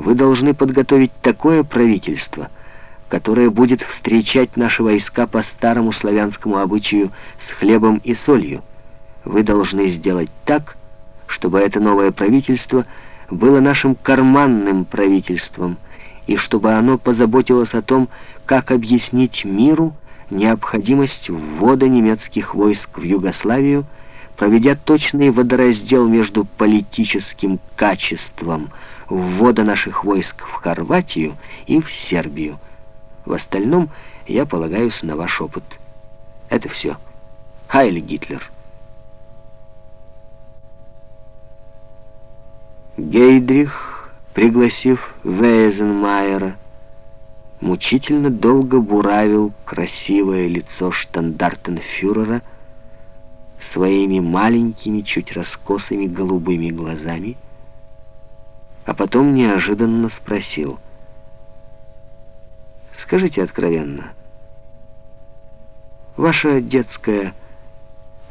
Вы должны подготовить такое правительство, которое будет встречать наши войска по старому славянскому обычаю с хлебом и солью. Вы должны сделать так, чтобы это новое правительство было нашим карманным правительством, и чтобы оно позаботилось о том, как объяснить миру необходимость ввода немецких войск в Югославию, проведя точный водораздел между политическим качеством ввода наших войск в Хорватию и в Сербию. В остальном я полагаюсь на ваш опыт. Это все. Хайль Гитлер. Гейдрих, пригласив Вейзенмайера, мучительно долго буравил красивое лицо штандартенфюрера своими маленькими, чуть раскосыми голубыми глазами, а потом неожиданно спросил. «Скажите откровенно, ваша детская,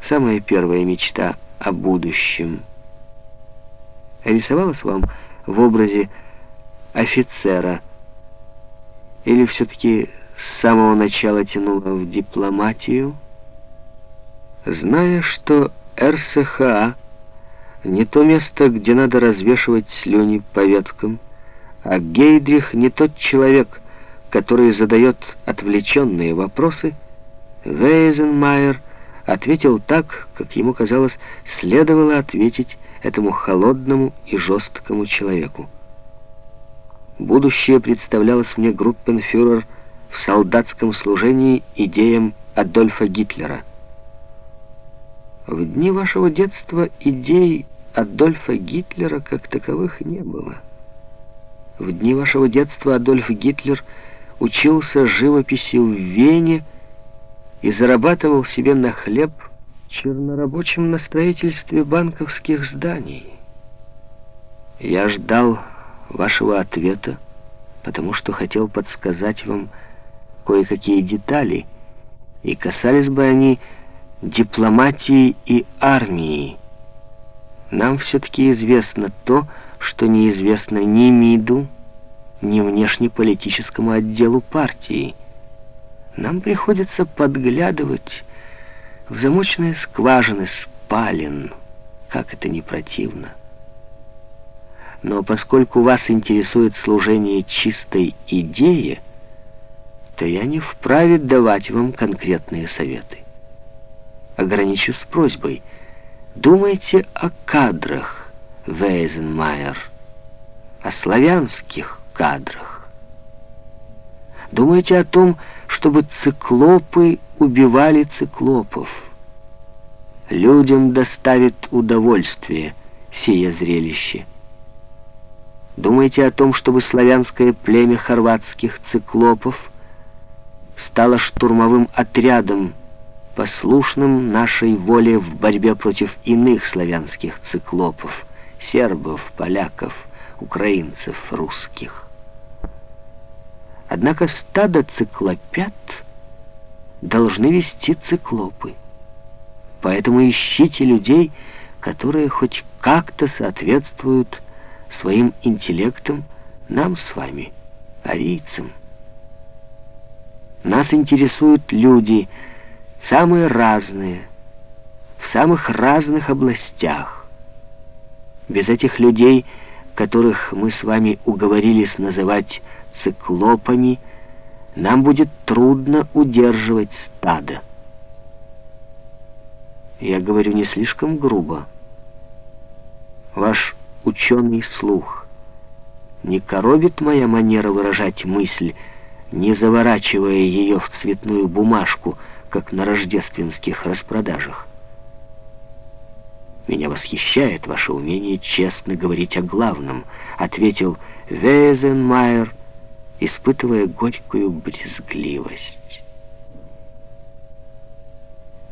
самая первая мечта о будущем рисовалась вам в образе офицера, или все-таки с самого начала тянула в дипломатию, зная, что РСХА не то место, где надо развешивать слюни по веткам, а Гейдрих не тот человек, который задает отвлеченные вопросы, Вейзенмайер ответил так, как ему казалось, следовало ответить этому холодному и жесткому человеку. Будущее представлялось мне группенфюрер в солдатском служении идеям Адольфа Гитлера. В дни вашего детства идей Адольфа Гитлера как таковых не было. В дни вашего детства Адольф Гитлер учился живописи в Вене и зарабатывал себе на хлеб чернорабочим на строительстве банковских зданий. Я ждал вашего ответа, потому что хотел подсказать вам кое-какие детали, и касались бы они дипломатии и армии. Нам все-таки известно то, что неизвестно ни МИДу, ни внешнеполитическому отделу партии. Нам приходится подглядывать в замочные скважины спален, как это не противно. Но поскольку вас интересует служение чистой идее, то я не вправе давать вам конкретные советы. Ограничусь просьбой. Думайте о кадрах, Вейзенмайер, о славянских кадрах. Думайте о том, чтобы циклопы убивали циклопов. Людям доставит удовольствие сие зрелище. Думаете о том, чтобы славянское племя хорватских циклопов стало штурмовым отрядом, послушным нашей воле в борьбе против иных славянских циклопов, сербов, поляков, украинцев, русских. Однако стадо циклопят должны вести циклопы. Поэтому ищите людей, которые хоть как-то соответствуют своим интеллектом нам с вами, арийцам. Нас интересуют люди, самые разные, в самых разных областях. Без этих людей, которых мы с вами уговорились называть циклопами, нам будет трудно удерживать стадо. Я говорю не слишком грубо. Ваш ученый слух. Не коробит моя манера выражать мысль, не заворачивая ее в цветную бумажку, как на рождественских распродажах. «Меня восхищает ваше умение честно говорить о главном», — ответил Вейзенмайер, испытывая горькую брезгливость.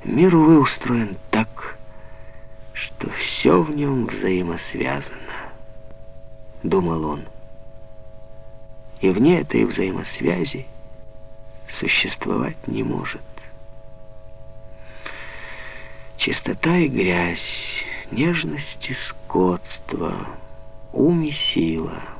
«Мир, увы, устроен так, что все в нем взаимосвязано, думал он. И вне этой взаимосвязи существовать не может. Чистота и грязь, нежность и скотство, ум и сила —